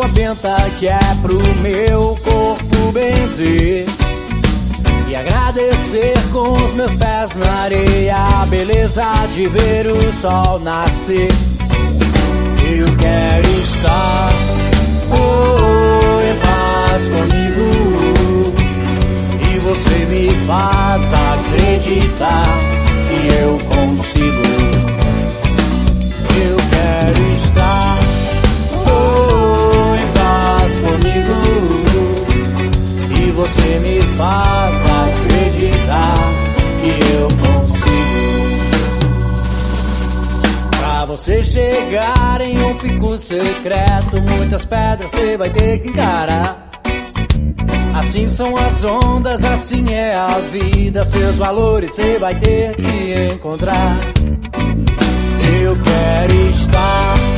água benta que é pro meu corpo benzer. E agradecer com os meus pés na areia a beleza de ver o sol nascer. Eu quero estar oh, em você me faz acreditar que eu consigo. Pra você chegar em um pico secreto, muitas pedras você vai ter que encarar. Assim são as ondas, assim é a vida. Seus valores você vai ter que encontrar. Eu quero estar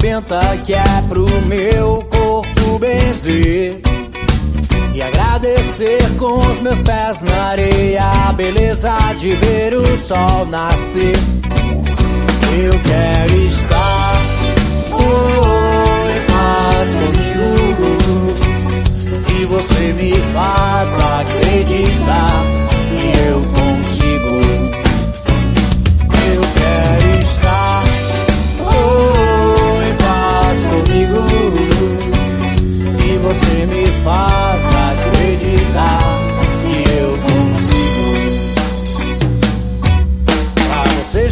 benta que é pro meu corpo benzer. E agradecer com os meus pés na areia a beleza de ver o sol nascer. Eu quero estar oh, em paz comigo. E você me faz acreditar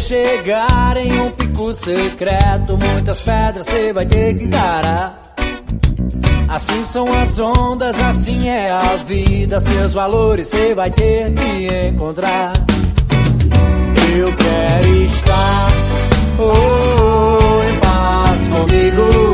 chegar em um pico secreto, muitas pedras você vai ter que encarar. Assim são as ondas, assim é a vida. Seus valores você vai ter que encontrar. Eu quero estar oh, em paz comigo.